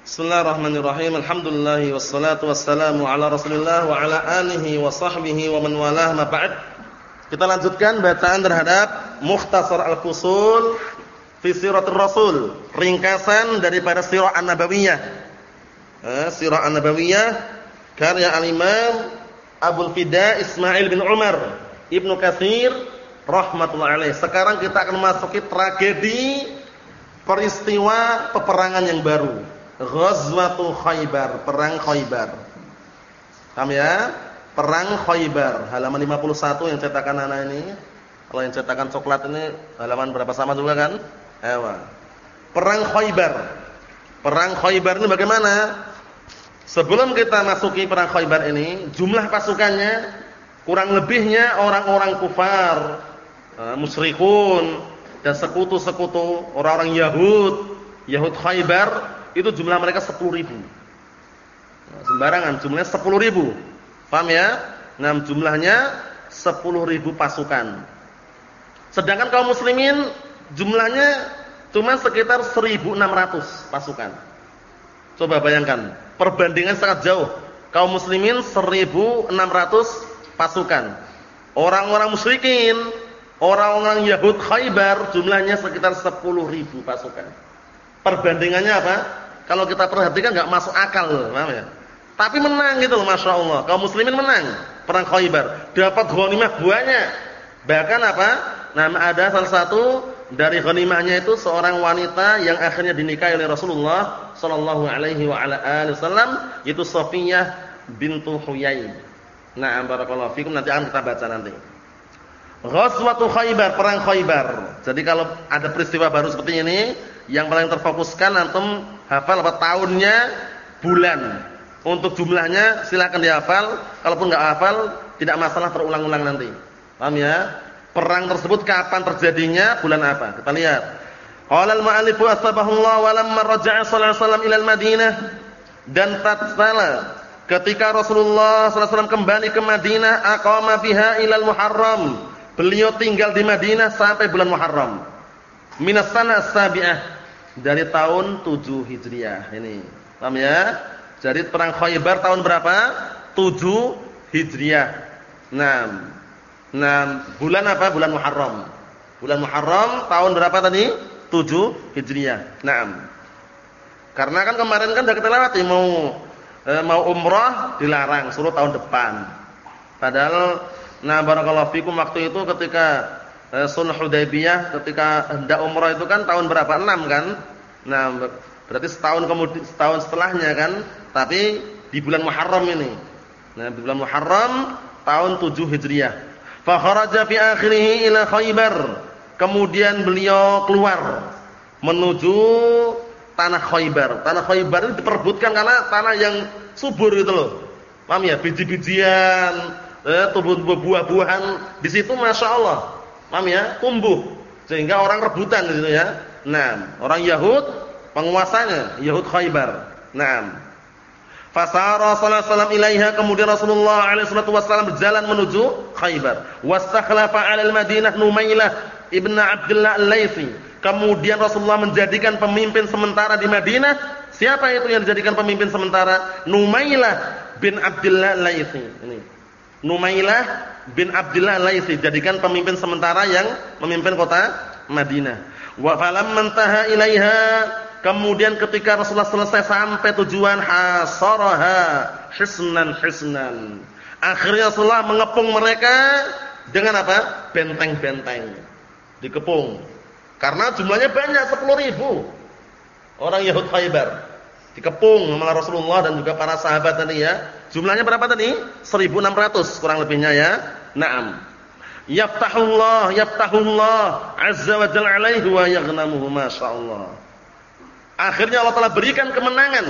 Bismillahirrahmanirrahim. Alhamdulillah wassalatu wassalamu ala Rasulillah wa ala alihi wa sahbihi wa man walah ma ba'd. Kita lanjutkan bacaan terhadap Mukhtasar Al-Fusul fi Siratul Rasul, ringkasan daripada Sirah An-Nabawiyah. Eh, Sirah An-Nabawiyah karya Al-Imam Abdul Fida Ismail bin Umar Ibnu Katsir rahmatullah alaih. Sekarang kita akan masuki tragedi peristiwa peperangan yang baru. Ghazwatu Khaybar, perang Khaybar. Paham ya? Perang Khaybar, halaman 51 yang cetakan anak ini. Kalau yang cetakan coklat ini halaman berapa sama juga kan? Ewa. Perang Khaybar. Perang Khaybar ini bagaimana? Sebelum kita masuki perang Khaybar ini, jumlah pasukannya kurang lebihnya orang-orang kufar, uh, musyrikun dan sekutu-sekutu orang-orang Yahud, Yahud Khaybar itu jumlah mereka 10 ribu. Nah, sembarangan jumlahnya 10 ribu. Paham ya? Nah, jumlahnya 10 ribu pasukan. Sedangkan kaum muslimin jumlahnya cuma sekitar 1600 pasukan. Coba bayangkan, perbandingan sangat jauh. Kaum muslimin 1600 pasukan. Orang-orang musyrikin, orang-orang Yahud Khaybar jumlahnya sekitar 10 ribu pasukan. Perbandingannya apa? Kalau kita perhatikan nggak masuk akal, paham ya? Tapi menang gitu loh, masya Allah. Kaum muslimin menang perang Khaybar, dapat ghanimah banyak. Bahkan apa? Nama ada salah satu dari ghanimahnya itu seorang wanita yang akhirnya dinikahi oleh Rasulullah sallallahu alaihi wasallam, itu Safiyah bintu Huyai. Nah, barakallahu fikum nanti akan kita baca nanti. Ghazwatu Khaybar, perang Khaybar. Jadi kalau ada peristiwa baru seperti ini, yang paling terfokuskan antum hafal apa tahunnya, bulan. Untuk jumlahnya silakan dihafal, kalaupun enggak hafal tidak masalah terulang-ulang nanti. Paham ya? Perang tersebut kapan terjadinya, bulan apa? Kita lihat. Qala al-mu'allif asbahullah wa lamma raja'a sallallahu alaihi wasallam ila al-Madinah dan tatkala ketika Rasulullah wasallam kembali ke Madinah aqama biha ila al-Muharram. Beliau tinggal di Madinah sampai bulan Muharram. Minas sana sabi'ah dari tahun 7 Hijriah ini. Paham ya? Jadi perang Khaybar tahun berapa? 7 Hijriah. Nah, nah bulan apa? Bulan Muharram. Bulan Muharram tahun berapa tadi? 7 Hijriah. Nah. Karena kan kemarin kan sudah kita lewati mau eh, mau umrah dilarang, suruh tahun depan. Padahal nah barakallahu fikum waktu itu ketika eh, Sulh Hudaybiyah ketika hendak umrah itu kan tahun berapa? 6 kan? Nah, berarti setahun kemudian setahun setelahnya kan? Tapi di bulan Muharram ini. Nah, di bulan Muharram tahun 7 Hijriah. Fa kharaja fi akhirih ila Khaybar. Kemudian beliau keluar menuju tanah Khaybar. Tanah Khaybar itu diperbutkan karena tanah yang subur gitu loh. Paham ya? Biji-bijian, eh, tumbuh buah-buahan di situ Masya Allah Paham ya? Tumbuh. Sehingga orang rebutan gitu ya. Nah, orang Yahud penguasanya, Yahud Khaybar. Nah. Fasara sallallahu alaihi ilaiha kemudian Rasulullah alaihi wasallam berjalan menuju Khaybar. Wastakhlafa 'ala al-Madinah Numailah ibn Abdullah al-Laitsi. Kemudian Rasulullah menjadikan pemimpin sementara di Madinah. Siapa itu yang dijadikan pemimpin sementara? Numailah bin Abdullah al-Laitsi. Ini. Numailah bin Abdullah Laisi jadikan pemimpin sementara yang memimpin kota Madinah. Wa falam mantaha ilaiha kemudian ketika Rasulullah selesai sampai tujuan hasaraha hisnan hisnan. Akhirnya Rasulullah mengepung mereka dengan apa? Benteng-benteng. Dikepung. Karena jumlahnya banyak 10 ribu. Orang Yahud Khaybar. Dikepung sama Rasulullah dan juga para sahabat tadi ya Jumlahnya berapa tadi? 1600 kurang lebihnya ya. Naam. Yaftahullah, yaftahullah azza wa jalla alaihi wa yaghnamuhu masyaallah. Akhirnya Allah telah berikan kemenangan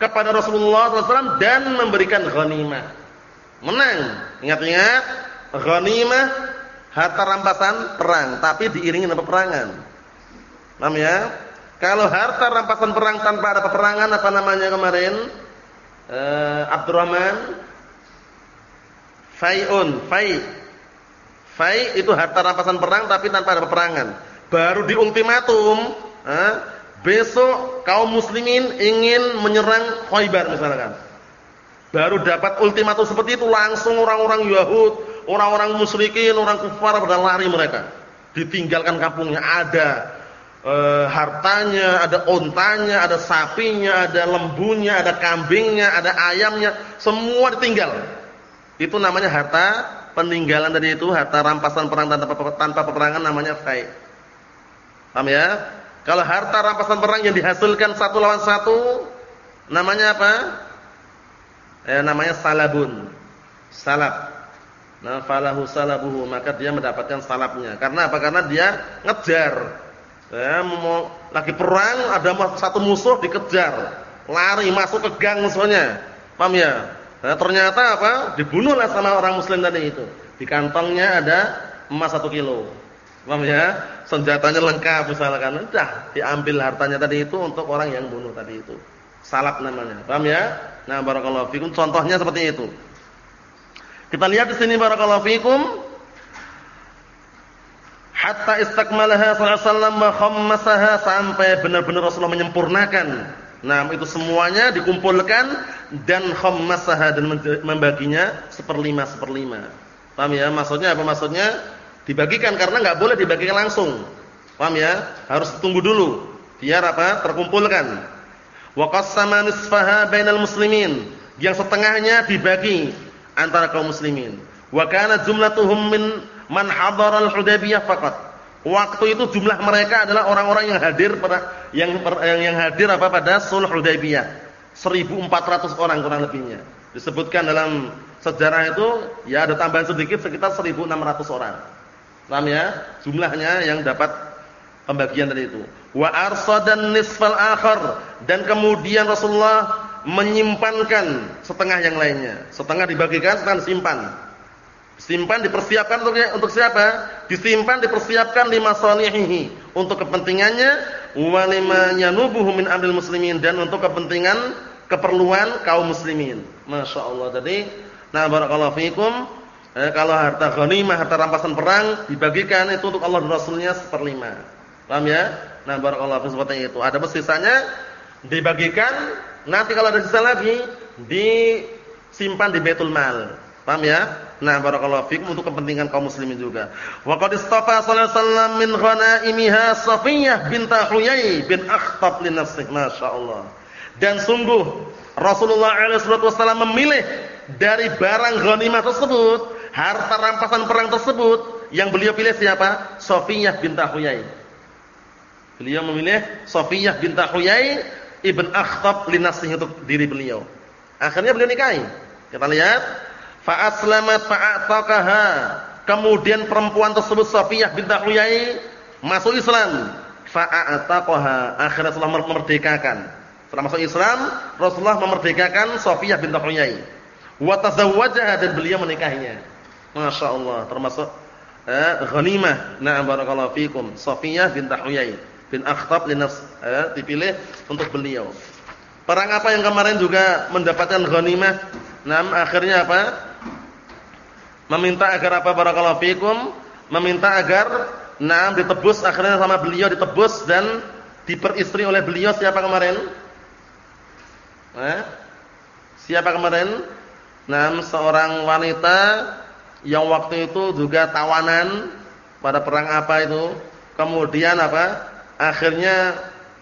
kepada Rasulullah SAW dan memberikan ghanimah. Menang. Ingat-ingat, ghanimah harta rampasan perang, tapi diiringi dengan peperangan. Paham ya? Kalau harta rampasan perang tanpa ada peperangan apa namanya kemarin? Uh, Abdurrahman Fai'un, Fai. Fai itu harta rampasan perang tapi tanpa ada peperangan. Baru di ultimatum, eh, Besok kaum muslimin ingin menyerang Khaybar misalkan. Baru dapat ultimatum seperti itu langsung orang-orang Yahud, orang-orang musyrikin, orang kufar pada lari mereka. Ditinggalkan kampungnya ada e, hartanya, ada ontanya, ada sapinya, ada lembunya, ada kambingnya, ada ayamnya, semua ditinggal. Itu namanya harta peninggalan tadi itu, harta rampasan perang tanpa, tanpa peperangan namanya fai. Paham ya? Kalau harta rampasan perang yang dihasilkan satu lawan satu namanya apa? Eh, namanya salabun. Salab. Nah, falahu salabuhu, maka dia mendapatkan salabnya. Karena apa? Karena dia ngejar. Ya, mau lagi perang, ada satu musuh dikejar. Lari masuk ke gang musuhnya. Paham ya? Nah, ternyata apa? Dibunuhlah sama orang muslim tadi itu. Di kantongnya ada emas satu kilo. Paham ya? Senjatanya lengkap misalkan. Udah diambil hartanya tadi itu untuk orang yang bunuh tadi itu. Salap namanya. Paham ya? Nah, barakallahu fikum. Contohnya seperti itu. Kita lihat di sini barakallahu fikum. Hatta istakmalaha sallallahu alaihi wasallam wa sampai benar-benar Rasulullah menyempurnakan. Nah, itu semuanya dikumpulkan dan khammasaha dan membaginya seperlima seperlima. Paham ya? Maksudnya apa maksudnya? Dibagikan karena nggak boleh dibagikan langsung. Paham ya? Harus tunggu dulu biar apa? terkumpulkan. Wa qassama nisfaha bainal muslimin. Yang setengahnya dibagi antara kaum muslimin. Wa kana jumlatuhum min man hadara al-Hudaybiyah faqat. Waktu itu jumlah mereka adalah orang-orang yang hadir pada yang yang, hadir apa pada Sulh Hudaybiyah. 1400 orang kurang lebihnya. Disebutkan dalam sejarah itu ya ada tambahan sedikit sekitar 1600 orang. Paham ya? Jumlahnya yang dapat pembagian tadi itu. Wa arsadan nisfal akhar dan kemudian Rasulullah menyimpankan setengah yang lainnya. Setengah dibagikan, setengah disimpan. Simpan dipersiapkan untuk untuk siapa? Disimpan dipersiapkan lima salihihi, untuk kepentingannya wa lima min muslimin dan untuk kepentingan keperluan kaum muslimin. Masya Allah. Jadi, nah barakallahu fiikum Eh, kalau harta ghanimah, harta rampasan perang dibagikan itu untuk Allah dan Rasulnya seperlima. Paham ya? Nah, barakallahu fi seperti itu. Ada sisanya dibagikan, nanti kalau ada sisa lagi disimpan di Baitul Mal. Paham ya? Nah, barakallahu fikum untuk kepentingan kaum muslimin juga. Wa qad istafa sallallahu alaihi wasallam min ghanaimiha Safiyah bint Huyai bin Akhtab li nafsihi. Masyaallah. Dan sungguh Rasulullah alaihi wasallam memilih dari barang ghanimah tersebut harta rampasan perang tersebut yang beliau pilih siapa? Sofiyah bint Huyai. Beliau memilih Sofiyah bint Huyai ibn Akhtab linasihi untuk diri beliau. Akhirnya beliau nikahi. Kita lihat, fa aslamat Kemudian perempuan tersebut Sofiyah bint Huyai masuk Islam. Fa Akhirnya Rasulullah memerdekakan. Setelah masuk Islam, Rasulullah memerdekakan Sofiyah bint Huyai. Wa tazawwajaha dan beliau menikahinya. Masya Allah termasuk eh, ghanimah. Na'am barakallahu fikum. Safiyah bin Huyai bin Akhtab linafs eh, dipilih untuk beliau. Perang apa yang kemarin juga mendapatkan ghanimah? Nah, akhirnya apa? Meminta agar apa barakallahu fikum? Meminta agar nah ditebus akhirnya sama beliau ditebus dan diperistri oleh beliau siapa kemarin? Eh? Siapa kemarin? Nah, seorang wanita yang waktu itu juga tawanan pada perang apa itu. Kemudian apa? Akhirnya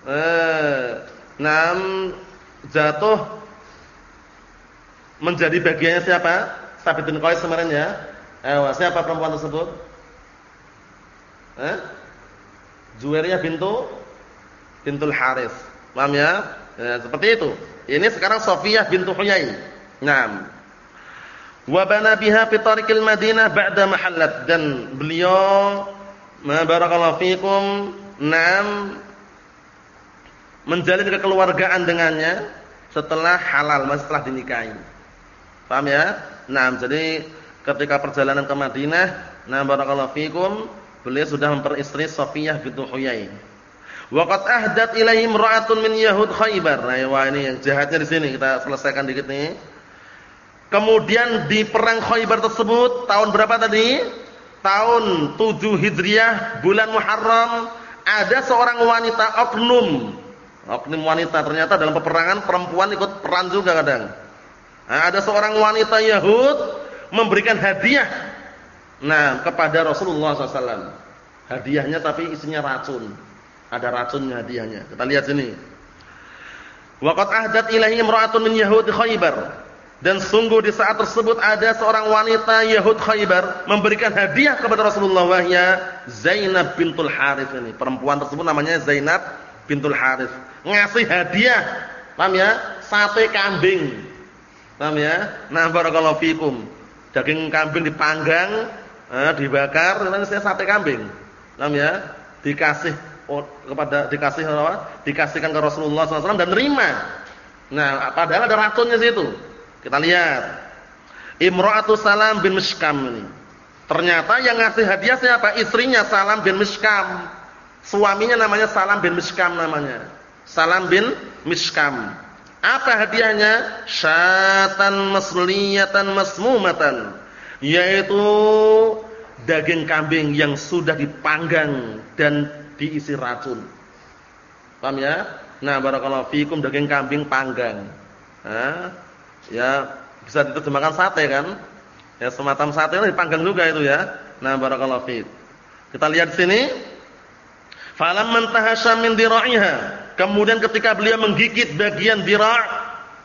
eh nam jatuh menjadi bagiannya siapa? Sabit bin Qais kemarin ya. Eh, siapa perempuan tersebut? Eh? Juwairiyah bintu bintul Haris. Paham ya? ya? seperti itu. Ini sekarang Sofiyah bintu Huyai. Naam. Wa bana biha fi tariqil Madinah ba'da mahallat dan beliau ma barakallahu fikum nam menjalin kekeluargaan dengannya setelah halal, setelah dinikahi. Paham ya? Nah, jadi ketika perjalanan ke Madinah, nah barakallahu fikum, beliau sudah memperistri Safiyah bintu Huyai. Waqat ahdat ilaihim ra'atun min Yahud Khaybar. Nah, wah ini yang jahatnya di sini kita selesaikan dikit nih. Kemudian di perang Khaybar tersebut tahun berapa tadi? Tahun 7 Hijriah, bulan Muharram, ada seorang wanita oknum oknum wanita. Ternyata dalam peperangan perempuan ikut peran juga kadang. Nah, ada seorang wanita Yahud memberikan hadiah nah kepada Rasulullah SAW. Hadiahnya tapi isinya racun. Ada racunnya hadiahnya. Kita lihat sini. Waqat ahdat ilahi imra'atun min Yahudi Khaybar. Dan sungguh di saat tersebut ada seorang wanita Yahud Khaybar memberikan hadiah kepada Rasulullah Zainab bintul Harith ini. Perempuan tersebut namanya Zainab bintul Harith. Ngasih hadiah, paham ya? Sate kambing. Paham ya? Nah, barakallahu fikum. Daging kambing dipanggang, eh, dibakar, saya sate kambing. Paham ya? Dikasih kepada dikasih apa? Dikasihkan ke Rasulullah SAW dan terima. Nah, padahal ada racunnya situ. Kita lihat. Imra'atu Salam bin Mishkam ini. Ternyata yang ngasih hadiah siapa? Istrinya Salam bin Mishkam. Suaminya namanya Salam bin Mishkam namanya. Salam bin Mishkam. Apa hadiahnya? Syatan masliyatan masmumatan. Yaitu daging kambing yang sudah dipanggang dan diisi racun. Paham ya? Nah, barakallahu fikum daging kambing panggang. Hah? ya bisa diterjemahkan sate kan? Ya semacam sate itu dipanggang juga itu ya. Nah, barakallahu. Kita lihat sini. Falam mantahasha min dira'iha. Kemudian ketika beliau menggigit bagian dira'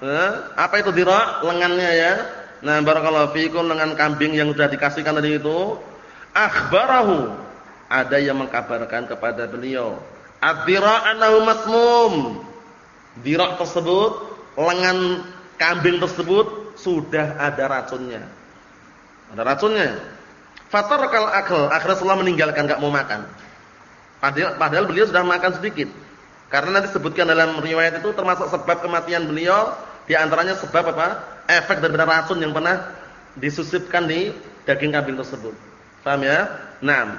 eh, apa itu dira'? Lengannya ya. Nah, barakallahu fiikum lengan kambing yang sudah dikasihkan tadi itu, akhbarahu. Ada yang mengkabarkan kepada beliau, ad-dira' annahu masmum. Dira' tersebut lengan kambing tersebut sudah ada racunnya. Ada racunnya. Fatarakal akal, akhirnya Rasulullah meninggalkan enggak mau makan. Padahal, padahal beliau sudah makan sedikit. Karena nanti sebutkan dalam riwayat itu termasuk sebab kematian beliau di antaranya sebab apa? Efek dari racun yang pernah disusupkan di daging kambing tersebut. Paham ya? Naam.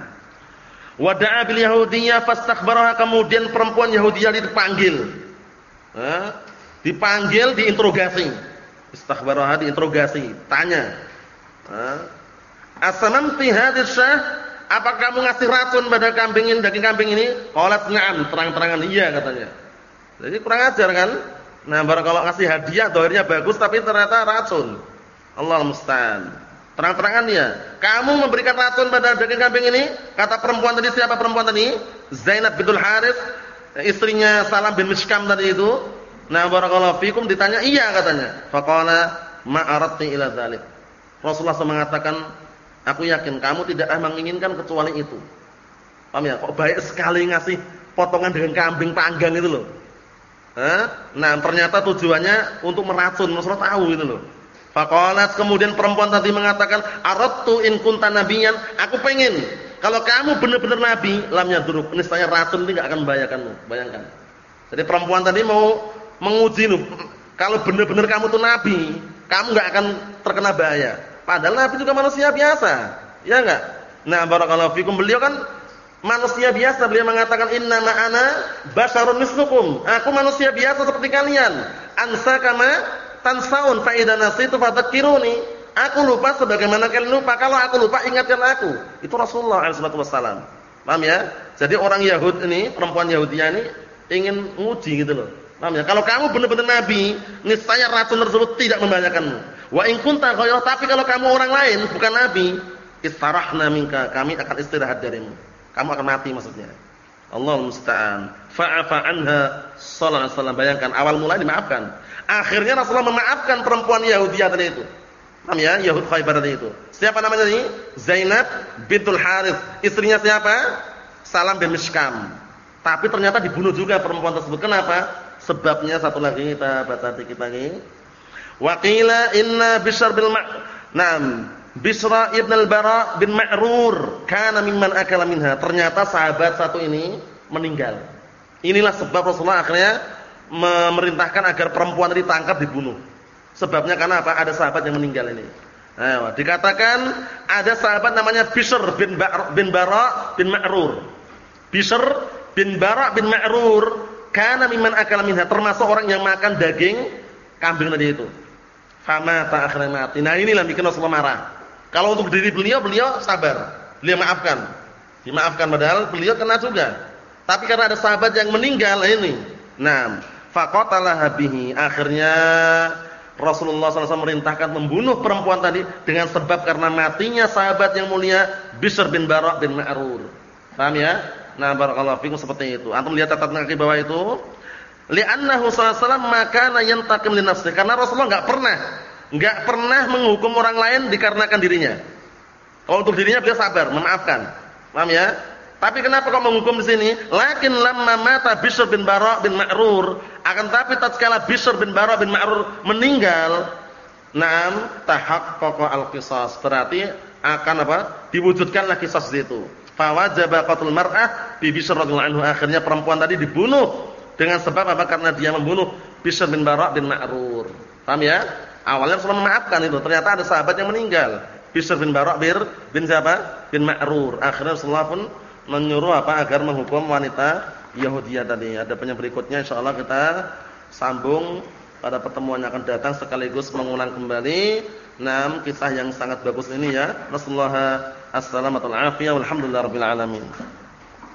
Wada'a bil yahudiyyah fastakhbaraha kemudian perempuan Yahudiyah dipanggil. Dipanggil, diinterogasi. Istakhbaraha diinterogasi, tanya. Asamamti hadis syah? Apa kamu ngasih racun pada kambing ini, daging kambing ini? Qalat na'am, terang-terangan iya katanya. Jadi kurang ajar kan? Nah, baru kalau ngasih hadiah dohirnya bagus tapi ternyata racun. Allah musta'an. Terang-terangan dia. Kamu memberikan racun pada daging kambing ini? Kata perempuan tadi siapa perempuan tadi? Zainab bintul Harith, istrinya Salam bin Mishkam tadi itu. Nah barakallahu fikum ditanya iya katanya. Faqala ma aradti ila. Rasulullah SAW mengatakan, aku yakin kamu tidak menginginkan kecuali itu. Paham ya? Kok baik sekali ngasih potongan dengan kambing panggang itu loh. Hah? Nah, ternyata tujuannya untuk meracun. Rasulullah tahu itu loh. Faqalat kemudian perempuan tadi mengatakan, "Aradtu in kunta nabiyyan." Aku pengen kalau kamu benar-benar nabi, lamnya duruk, niscaya racun enggak akan membahayakanmu. Bayangkan. Jadi perempuan tadi mau menguji lu. Kalau benar-benar kamu tuh nabi, kamu nggak akan terkena bahaya. Padahal nabi juga manusia biasa. Ya enggak? Nah, barakallahu fikum beliau kan manusia biasa. Beliau mengatakan inna ma'ana basharun mislukum. Aku manusia biasa seperti kalian. Ansa kama tansaun fa idza nasitu fadzakiruni. Aku lupa sebagaimana kalian lupa. Kalau aku lupa ingatkan aku. Itu Rasulullah sallallahu alaihi Paham ya? Jadi orang Yahud ini, perempuan Yahudiyah ini ingin nguji gitu loh. Paham ya? Kalau kamu benar-benar nabi, niscaya racun tersebut tidak membahayakanmu. Wa in kunta tapi kalau kamu orang lain bukan nabi, istarahna minka, kami akan istirahat darimu. Kamu akan mati maksudnya. Allah musta'an. Fa'afa anha sallallahu alaihi wasallam. Bayangkan awal mulai dimaafkan. Akhirnya Rasulullah memaafkan perempuan Yahudiyah tadi itu. Paham ya? Yahud Khaybar tadi itu. Siapa namanya tadi? Zainab bintul Harith. Istrinya siapa? Salam bin Mishkam. Tapi ternyata dibunuh juga perempuan tersebut. Kenapa? Sebabnya satu lagi kita baca dikit lagi. Waqila inna Bishr bil Naam, Bisra ibn al-Bara bin Ma'rur kana mimman akala minha. Ternyata sahabat satu ini meninggal. Inilah sebab Rasulullah akhirnya memerintahkan agar perempuan ditangkap dibunuh. Sebabnya karena apa? Ada sahabat yang meninggal ini. Nah, dikatakan ada sahabat namanya Bishr bin Bara bin Bara bin Ma'rur. Bishr bin Bara bin Ma'rur karena miman akala minha termasuk orang yang makan daging kambing tadi itu. Fama ta akhirnya mati. Nah inilah bikin Rasulullah marah. Kalau untuk diri beliau, beliau sabar. Beliau maafkan. Dimaafkan padahal beliau kena juga. Tapi karena ada sahabat yang meninggal ini, Naam, faqatalaha bihi. Akhirnya Rasulullah SAW merintahkan membunuh perempuan tadi dengan sebab karena matinya sahabat yang mulia Bishr bin Barak bin Ma'rur. Paham ya? Nah, barakallahu fikum seperti itu. Antum lihat catatan kaki bawah itu. Li'annahu sallallahu alaihi wasallam makana yantaqim li. Karena Rasulullah enggak pernah enggak pernah menghukum orang lain dikarenakan dirinya. Kalau untuk dirinya beliau sabar, memaafkan. Paham ya? Tapi kenapa kau menghukum di sini? Lakin lamma mata Bishr bin Bara' bin Ma'rur, akan tapi tatkala Bishr bin Bara' bin Ma'rur meninggal, na'am tahaqqaqa al-qisas. Berarti akan apa? Diwujudkanlah kisah itu. Fawajaba qatlul mar'ah bi Bishr radhiyallahu. Akhirnya perempuan tadi dibunuh dengan sebab apa? Karena dia membunuh Bishr bin Bara' bin Ma'rur. Paham ya? Awalnya Rasulullah memaafkan itu, ternyata ada sahabat yang meninggal. Bishr bin Bara' bin siapa? Bin Ma'rur. Akhirnya Rasulullah pun menyuruh apa agar menghukum wanita Yahudiyah tadi. Ada banyak berikutnya insyaallah kita sambung pada pertemuan yang akan datang sekaligus mengulang kembali enam kisah yang sangat bagus ini ya. Rasulullah alaikum warahmatullahi wabarakatuh.